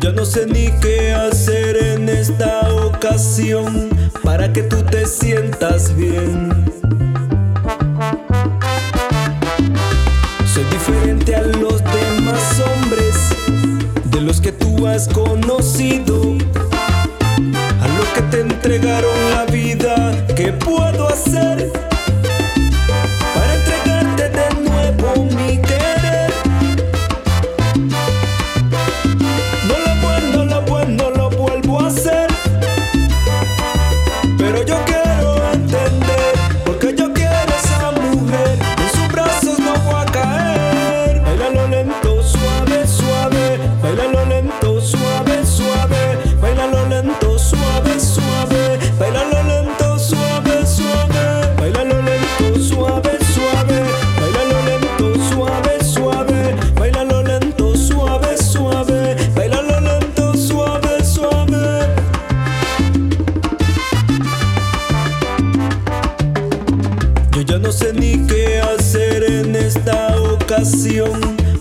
ya no sé ni qué hacer en esta ocasión para que tú te sientas bien. Soy diferente a los demás hombres de los que tú has conocido, a los que te entregaron la vida. ¿Qué puedo hacer?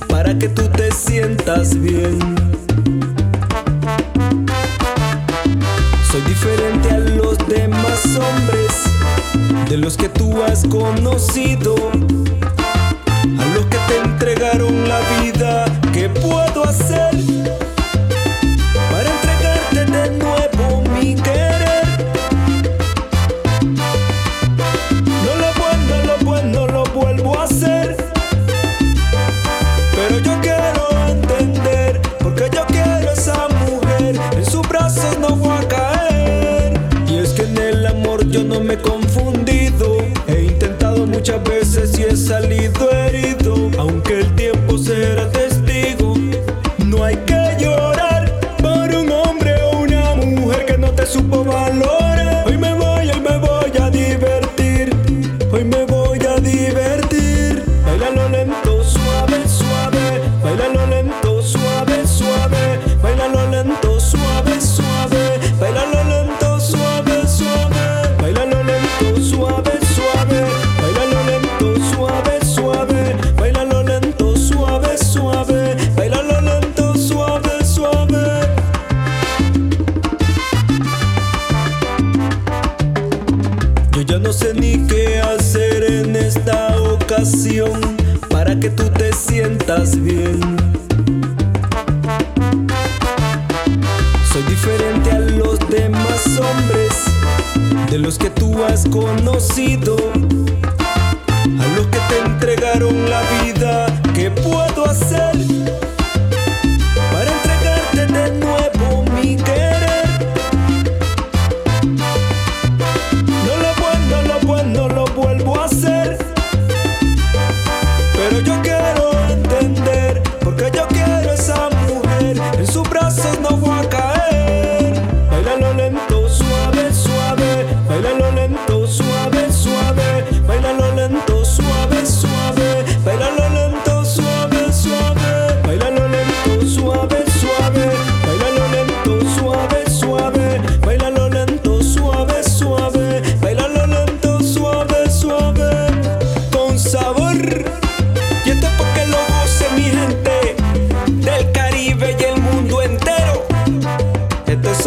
para que tú te sientas bien. Soy diferente a los demás hombres, de los que tú has conocido, a los que te entregaron la vida. ¿Qué puedo hacer? me he confundido. He intentado muchas veces y para que tú te sientas bien. Soy diferente a los demás hombres, de los que tú has conocido, a los que te entregaron la vida. ¿Qué puedo hacer?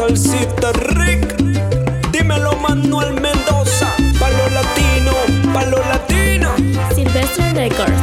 salsita rica. Dímelo, Manuel Mendoza. Palo latino, palo latina. Silvestre Records.